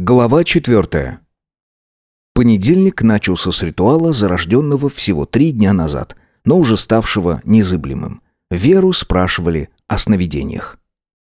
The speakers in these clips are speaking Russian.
Глава четвертая. Понедельник начался с ритуала, зарожденного всего три дня назад, но уже ставшего незыблемым. Веру спрашивали о сновидениях.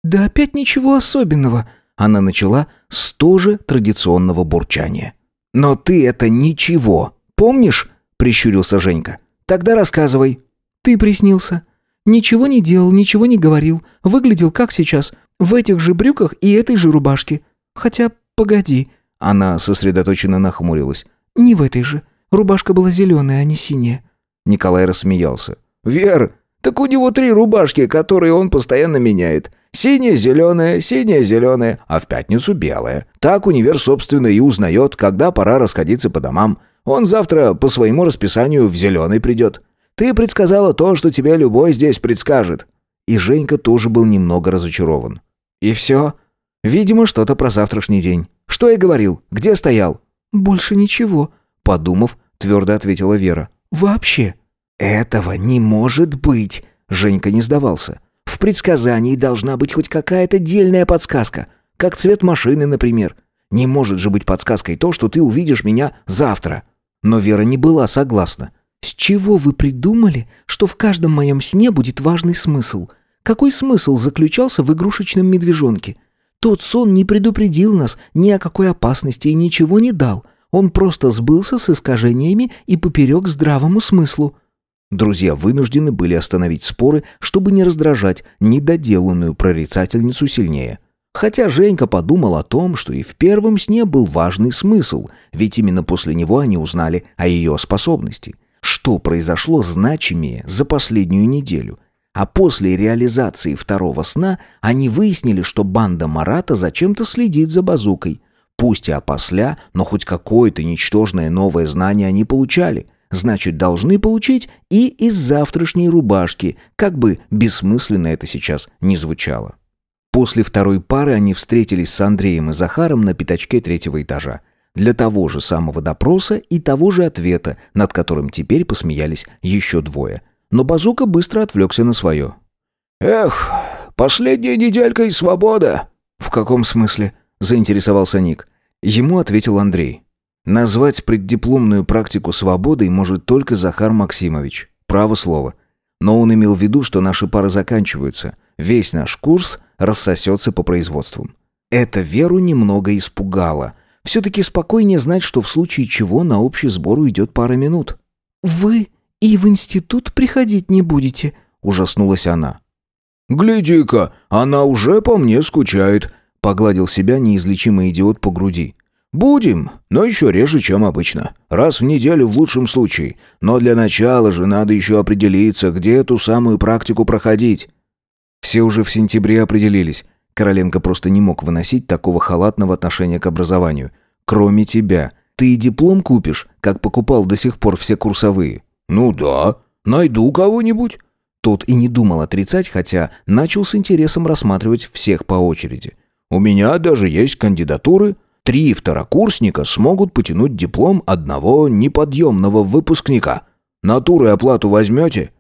«Да опять ничего особенного», — она начала с тоже традиционного бурчания. «Но ты это ничего, помнишь?» — прищурился Женька. «Тогда рассказывай». «Ты приснился. Ничего не делал, ничего не говорил. Выглядел как сейчас, в этих же брюках и этой же рубашке. Хотя, погоди». Она сосредоточенно нахмурилась. «Не в этой же. Рубашка была зеленая, а не синяя». Николай рассмеялся. «Вер, так у него три рубашки, которые он постоянно меняет. Синяя, зеленая, синяя, зеленая, а в пятницу белая. Так универ, собственно, и узнает, когда пора расходиться по домам. Он завтра по своему расписанию в зеленый придет. Ты предсказала то, что тебе любой здесь предскажет». И Женька тоже был немного разочарован. «И все? Видимо, что-то про завтрашний день. Что я говорил? Где стоял?» «Больше ничего», — подумав, твердо ответила Вера. «Вообще». «Этого не может быть!» Женька не сдавался. «В предсказании должна быть хоть какая-то дельная подсказка. Как цвет машины, например. Не может же быть подсказкой то, что ты увидишь меня завтра». Но Вера не была согласна. «С чего вы придумали, что в каждом моем сне будет важный смысл? Какой смысл заключался в игрушечном медвежонке? Тот сон не предупредил нас ни о какой опасности и ничего не дал. Он просто сбылся с искажениями и поперек здравому смыслу». Друзья вынуждены были остановить споры, чтобы не раздражать недоделанную прорицательницу сильнее. Хотя Женька подумал о том, что и в первом сне был важный смысл, ведь именно после него они узнали о ее способности что произошло значимее за последнюю неделю. А после реализации второго сна они выяснили, что банда Марата зачем-то следит за базукой. Пусть и опосля, но хоть какое-то ничтожное новое знание они получали. Значит, должны получить и из завтрашней рубашки, как бы бессмысленно это сейчас не звучало. После второй пары они встретились с Андреем и Захаром на пятачке третьего этажа для того же самого допроса и того же ответа, над которым теперь посмеялись еще двое. Но Базука быстро отвлекся на свое. «Эх, последняя неделька и свобода!» «В каком смысле?» – заинтересовался Ник. Ему ответил Андрей. «Назвать преддипломную практику свободой может только Захар Максимович. Право слово. Но он имел в виду, что наши пары заканчиваются. Весь наш курс рассосется по производствам. Это Веру немного испугало – все-таки спокойнее знать, что в случае чего на общий сбор уйдет пара минут. «Вы и в институт приходить не будете?» – ужаснулась она. «Гляди-ка, она уже по мне скучает», – погладил себя неизлечимый идиот по груди. «Будем, но еще реже, чем обычно. Раз в неделю в лучшем случае. Но для начала же надо еще определиться, где эту самую практику проходить». Все уже в сентябре определились. Короленко просто не мог выносить такого халатного отношения к образованию. «Кроме тебя. Ты и диплом купишь, как покупал до сих пор все курсовые». «Ну да. Найду кого-нибудь». Тот и не думал отрицать, хотя начал с интересом рассматривать всех по очереди. «У меня даже есть кандидатуры. Три второкурсника смогут потянуть диплом одного неподъемного выпускника. Натуры оплату возьмете?»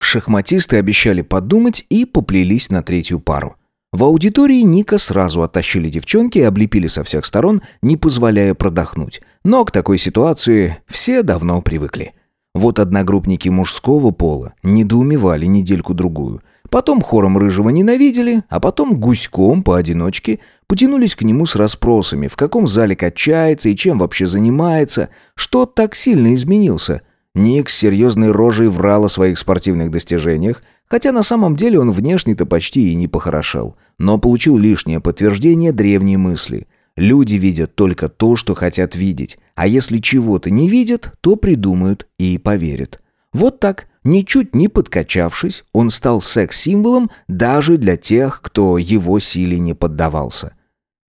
Шахматисты обещали подумать и поплелись на третью пару. В аудитории Ника сразу оттащили девчонки и облепили со всех сторон, не позволяя продохнуть. Но к такой ситуации все давно привыкли. Вот одногруппники мужского пола недоумевали недельку-другую. Потом хором рыжего ненавидели, а потом гуськом поодиночке потянулись к нему с расспросами, в каком зале качается и чем вообще занимается, что так сильно изменился. Ник с серьезной рожей врал о своих спортивных достижениях, Хотя на самом деле он внешне-то почти и не похорошел, но получил лишнее подтверждение древней мысли. Люди видят только то, что хотят видеть, а если чего-то не видят, то придумают и поверят. Вот так, ничуть не подкачавшись, он стал секс-символом даже для тех, кто его силе не поддавался.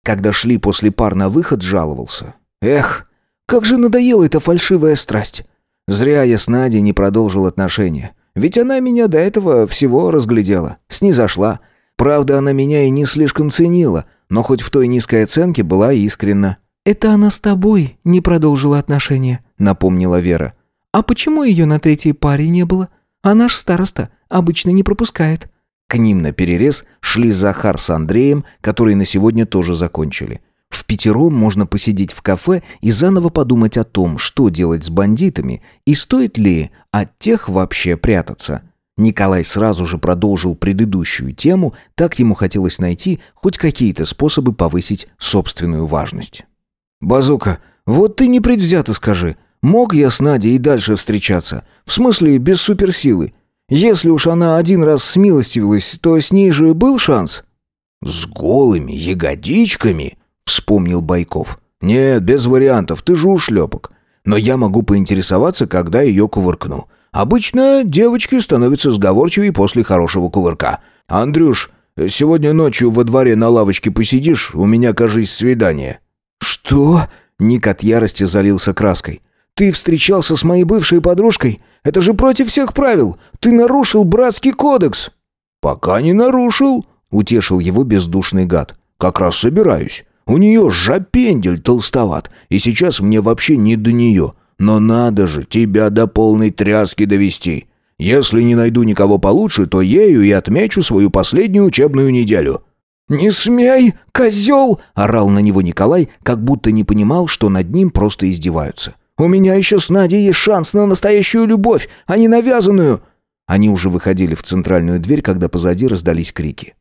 Когда шли после пар на выход, жаловался. «Эх, как же надоела эта фальшивая страсть! Зря я с Надей не продолжил отношения». Ведь она меня до этого всего разглядела, снизошла. Правда, она меня и не слишком ценила, но хоть в той низкой оценке была искренна. «Это она с тобой не продолжила отношения», — напомнила Вера. «А почему ее на третьей паре не было? А наш староста обычно не пропускает». К ним на перерез шли Захар с Андреем, которые на сегодня тоже закончили. В пятером можно посидеть в кафе и заново подумать о том, что делать с бандитами и стоит ли от тех вообще прятаться. Николай сразу же продолжил предыдущую тему, так ему хотелось найти хоть какие-то способы повысить собственную важность. «Базука, вот ты непредвзято скажи, мог я с Надей и дальше встречаться? В смысле, без суперсилы? Если уж она один раз смилостивилась, то с ней же был шанс?» «С голыми ягодичками?» — вспомнил Байков. «Нет, без вариантов, ты же ушлепок. Но я могу поинтересоваться, когда ее кувыркну. Обычно девочки становятся сговорчивее после хорошего кувырка. Андрюш, сегодня ночью во дворе на лавочке посидишь, у меня, кажись, свидание». «Что?» — Ник от ярости залился краской. «Ты встречался с моей бывшей подружкой? Это же против всех правил! Ты нарушил братский кодекс!» «Пока не нарушил», — утешил его бездушный гад. «Как раз собираюсь. У нее жопендель толстоват, и сейчас мне вообще не до нее. Но надо же тебя до полной тряски довести. Если не найду никого получше, то ею и отмечу свою последнюю учебную неделю». «Не смей, козел!» — орал на него Николай, как будто не понимал, что над ним просто издеваются. «У меня еще с Надей есть шанс на настоящую любовь, а не навязанную!» Они уже выходили в центральную дверь, когда позади раздались крики.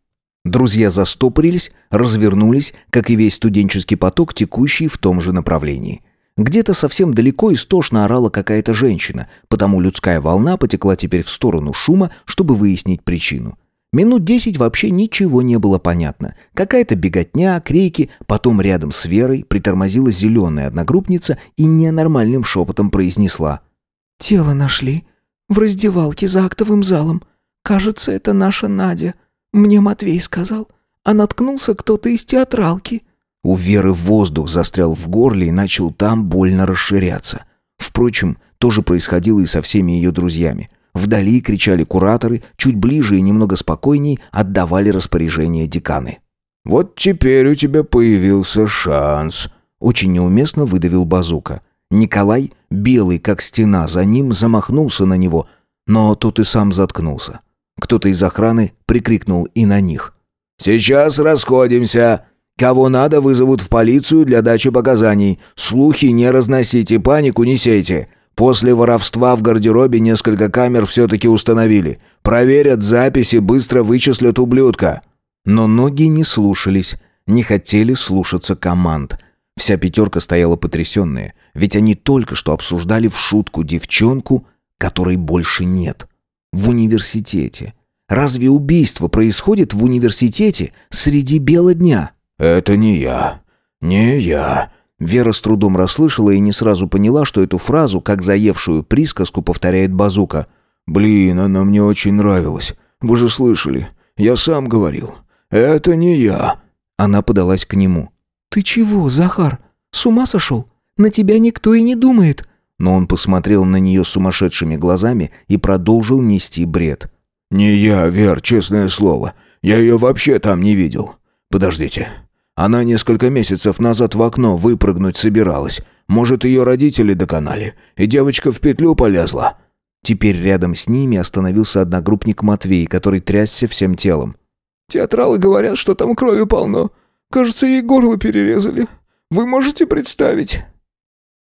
Друзья застопорились, развернулись, как и весь студенческий поток, текущий в том же направлении. Где-то совсем далеко истошно орала какая-то женщина, потому людская волна потекла теперь в сторону шума, чтобы выяснить причину. Минут десять вообще ничего не было понятно. Какая-то беготня, крики, потом рядом с Верой притормозила зеленая одногруппница и ненормальным шепотом произнесла. «Тело нашли. В раздевалке за актовым залом. Кажется, это наша Надя. Мне Матвей сказал. А наткнулся кто-то из театралки». У Веры воздух застрял в горле и начал там больно расширяться. Впрочем, то же происходило и со всеми ее друзьями. Вдали кричали кураторы, чуть ближе и немного спокойней отдавали распоряжение деканы. «Вот теперь у тебя появился шанс», — очень неуместно выдавил базука. Николай, белый как стена, за ним замахнулся на него, но тот и сам заткнулся. Кто-то из охраны прикрикнул и на них. «Сейчас расходимся. Кого надо, вызовут в полицию для дачи показаний. Слухи не разносите, панику не сейте. После воровства в гардеробе несколько камер все-таки установили. Проверят записи, быстро вычислят ублюдка». Но ноги не слушались, не хотели слушаться команд. Вся пятерка стояла потрясенная, ведь они только что обсуждали в шутку девчонку, которой больше нет в университете. Разве убийство происходит в университете среди бела дня? Это не я. Не я. Вера с трудом расслышала и не сразу поняла, что эту фразу, как заевшую присказку, повторяет Базука. «Блин, она мне очень нравилась. Вы же слышали. Я сам говорил. Это не я». Она подалась к нему. «Ты чего, Захар? С ума сошел? На тебя никто и не думает но он посмотрел на нее сумасшедшими глазами и продолжил нести бред. «Не я, Вер, честное слово. Я ее вообще там не видел. Подождите. Она несколько месяцев назад в окно выпрыгнуть собиралась. Может, ее родители доконали, и девочка в петлю полезла». Теперь рядом с ними остановился одногруппник Матвей, который трясся всем телом. «Театралы говорят, что там крови полно. Кажется, ей горло перерезали. Вы можете представить?»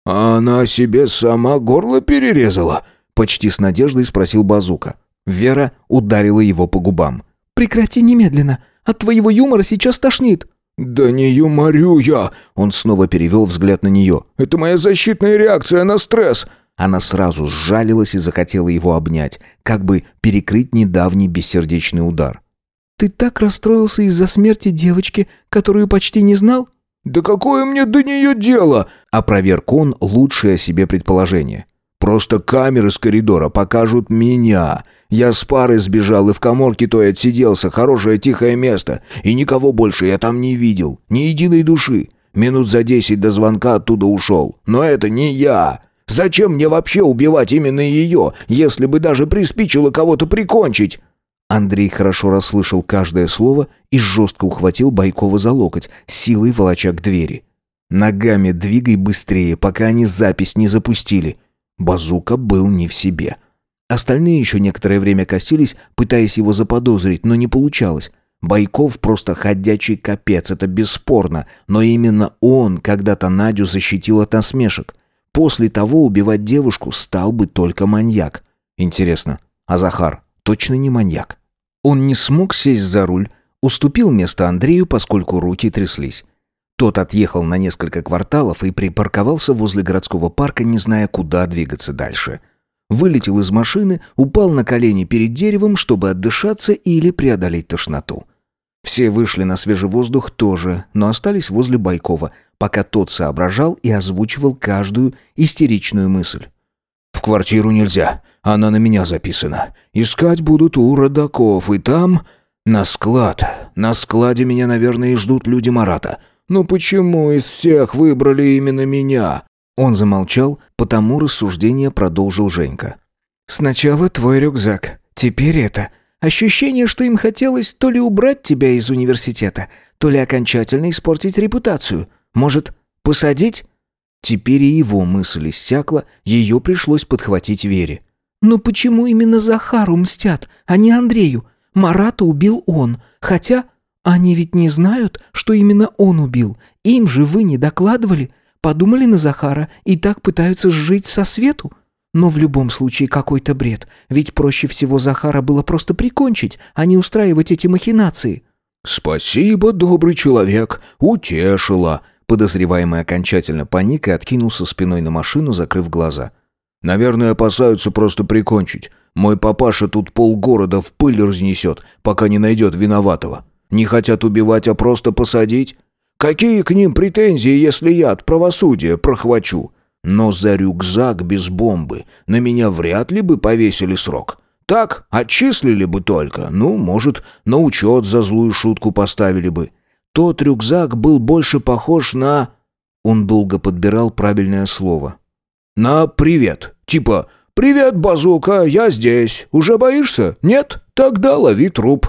«А она себе сама горло перерезала?» Почти с надеждой спросил Базука. Вера ударила его по губам. «Прекрати немедленно. От твоего юмора сейчас тошнит». «Да не юморю я!» Он снова перевел взгляд на нее. «Это моя защитная реакция на стресс!» Она сразу сжалилась и захотела его обнять, как бы перекрыть недавний бессердечный удар. «Ты так расстроился из-за смерти девочки, которую почти не знал?» «Да какое мне до нее дело?» — опроверг он лучшее о себе предположение. «Просто камеры с коридора покажут меня. Я с пары сбежал и в коморке той отсиделся, хорошее тихое место, и никого больше я там не видел, ни единой души. Минут за десять до звонка оттуда ушел. Но это не я. Зачем мне вообще убивать именно ее, если бы даже приспичило кого-то прикончить?» Андрей хорошо расслышал каждое слово и жестко ухватил Байкова за локоть, силой волоча к двери. «Ногами двигай быстрее, пока они запись не запустили». Базука был не в себе. Остальные еще некоторое время косились, пытаясь его заподозрить, но не получалось. Байков просто ходячий капец, это бесспорно, но именно он когда-то Надю защитил от насмешек. После того убивать девушку стал бы только маньяк. Интересно, а Захар точно не маньяк? Он не смог сесть за руль, уступил место Андрею, поскольку руки тряслись. Тот отъехал на несколько кварталов и припарковался возле городского парка, не зная, куда двигаться дальше. Вылетел из машины, упал на колени перед деревом, чтобы отдышаться или преодолеть тошноту. Все вышли на свежий воздух тоже, но остались возле Байкова, пока тот соображал и озвучивал каждую истеричную мысль. «В квартиру нельзя, она на меня записана. Искать будут у родаков, и там...» «На склад. На складе меня, наверное, и ждут люди Марата. Но почему из всех выбрали именно меня?» Он замолчал, потому рассуждение продолжил Женька. «Сначала твой рюкзак, теперь это. Ощущение, что им хотелось то ли убрать тебя из университета, то ли окончательно испортить репутацию. Может, посадить?» Теперь и его мысль иссякла, ее пришлось подхватить Вере. «Но почему именно Захару мстят, а не Андрею? Марата убил он, хотя они ведь не знают, что именно он убил. Им же вы не докладывали. Подумали на Захара и так пытаются сжить со свету. Но в любом случае какой-то бред. Ведь проще всего Захара было просто прикончить, а не устраивать эти махинации. «Спасибо, добрый человек, утешила». Подозреваемый окончательно паник и откинулся спиной на машину, закрыв глаза. «Наверное, опасаются просто прикончить. Мой папаша тут полгорода в пыль разнесет, пока не найдет виноватого. Не хотят убивать, а просто посадить? Какие к ним претензии, если я от правосудия прохвачу? Но за рюкзак без бомбы на меня вряд ли бы повесили срок. Так, отчислили бы только. Ну, может, на учет за злую шутку поставили бы. Тот рюкзак был больше похож на... Он долго подбирал правильное слово. На «привет». Типа «Привет, базука, я здесь. Уже боишься? Нет? Тогда лови труп».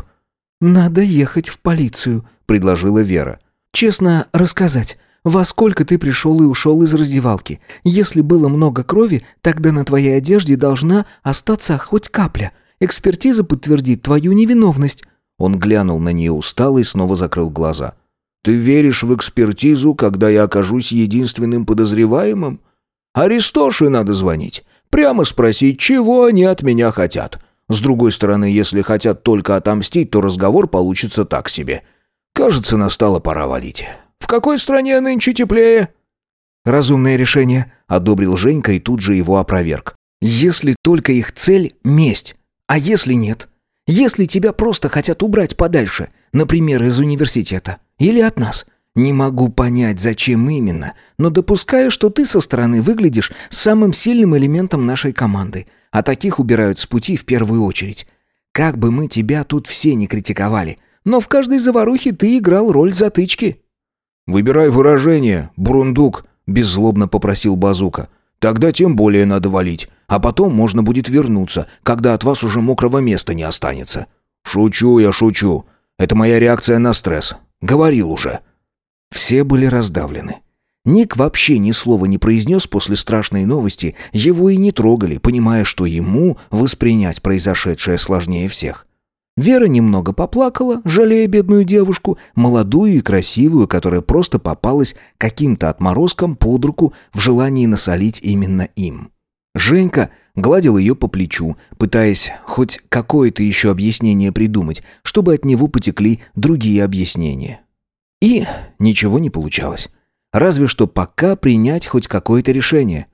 «Надо ехать в полицию», — предложила Вера. «Честно рассказать, во сколько ты пришел и ушел из раздевалки? Если было много крови, тогда на твоей одежде должна остаться хоть капля. Экспертиза подтвердит твою невиновность». Он глянул на нее устало и снова закрыл глаза. «Ты веришь в экспертизу, когда я окажусь единственным подозреваемым? Аристоше надо звонить. Прямо спросить, чего они от меня хотят. С другой стороны, если хотят только отомстить, то разговор получится так себе. Кажется, настала пора валить. В какой стране нынче теплее?» «Разумное решение», — одобрил Женька и тут же его опроверг. «Если только их цель — месть. А если нет? Если тебя просто хотят убрать подальше, например, из университета или от нас?» Не могу понять, зачем именно, но допускаю, что ты со стороны выглядишь самым сильным элементом нашей команды, а таких убирают с пути в первую очередь. Как бы мы тебя тут все не критиковали, но в каждой заварухе ты играл роль затычки». «Выбирай выражение, бурундук», — беззлобно попросил Базука. «Тогда тем более надо валить, а потом можно будет вернуться, когда от вас уже мокрого места не останется». «Шучу я, шучу. Это моя реакция на стресс. Говорил уже». Все были раздавлены. Ник вообще ни слова не произнес после страшной новости, его и не трогали, понимая, что ему воспринять произошедшее сложнее всех. Вера немного поплакала, жалея бедную девушку, молодую и красивую, которая просто попалась каким-то отморозком под руку в желании насолить именно им. Женька гладил ее по плечу, пытаясь хоть какое-то еще объяснение придумать, чтобы от него потекли другие объяснения. И ничего не получалось. Разве что пока принять хоть какое-то решение.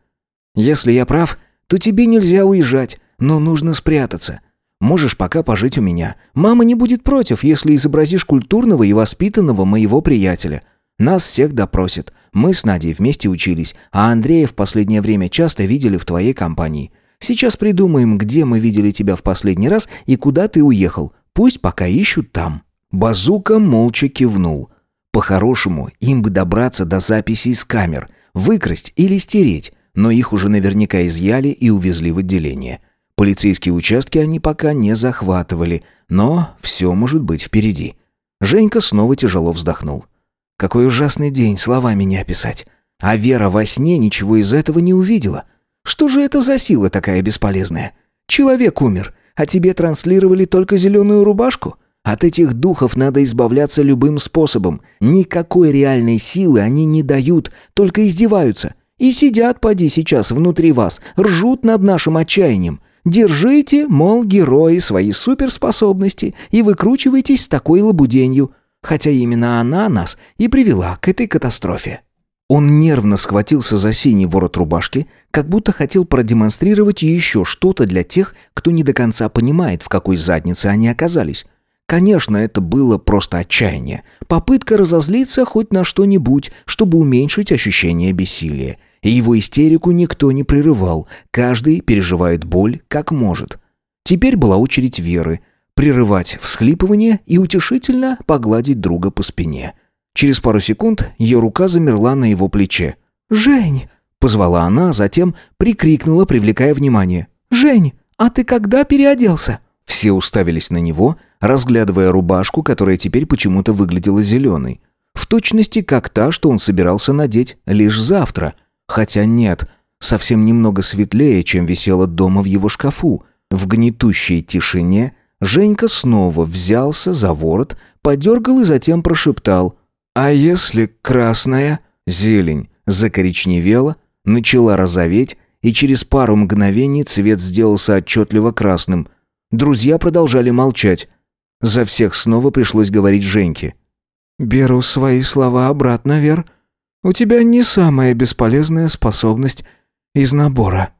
Если я прав, то тебе нельзя уезжать, но нужно спрятаться. Можешь пока пожить у меня. Мама не будет против, если изобразишь культурного и воспитанного моего приятеля. Нас всех допросят. Мы с Надей вместе учились, а Андрея в последнее время часто видели в твоей компании. Сейчас придумаем, где мы видели тебя в последний раз и куда ты уехал. Пусть пока ищут там». Базука молча кивнул. По-хорошему, им бы добраться до записей с камер, выкрасть или стереть, но их уже наверняка изъяли и увезли в отделение. Полицейские участки они пока не захватывали, но все может быть впереди. Женька снова тяжело вздохнул. Какой ужасный день, словами не описать. А Вера во сне ничего из этого не увидела. Что же это за сила такая бесполезная? Человек умер, а тебе транслировали только зеленую рубашку? От этих духов надо избавляться любым способом. Никакой реальной силы они не дают, только издеваются. И сидят, поди, сейчас внутри вас, ржут над нашим отчаянием. Держите, мол, герои, свои суперспособности и выкручивайтесь с такой лабуденью. Хотя именно она нас и привела к этой катастрофе. Он нервно схватился за синий ворот рубашки, как будто хотел продемонстрировать еще что-то для тех, кто не до конца понимает, в какой заднице они оказались. Конечно, это было просто отчаяние. Попытка разозлиться хоть на что-нибудь, чтобы уменьшить ощущение бессилия. И его истерику никто не прерывал, каждый переживает боль как может. Теперь была очередь Веры – прерывать всхлипывание и утешительно погладить друга по спине – Через пару секунд ее рука замерла на его плече. «Жень!» — позвала она, а затем прикрикнула, привлекая внимание. «Жень, а ты когда переоделся?» Все уставились на него, разглядывая рубашку, которая теперь почему-то выглядела зеленой. В точности, как та, что он собирался надеть лишь завтра. Хотя нет, совсем немного светлее, чем висела дома в его шкафу. В гнетущей тишине Женька снова взялся за ворот, подергал и затем прошептал а если красная? Зелень закоричневела, начала розоветь, и через пару мгновений цвет сделался отчетливо красным. Друзья продолжали молчать. За всех снова пришлось говорить Женьке. «Беру свои слова обратно, Вер. У тебя не самая бесполезная способность из набора».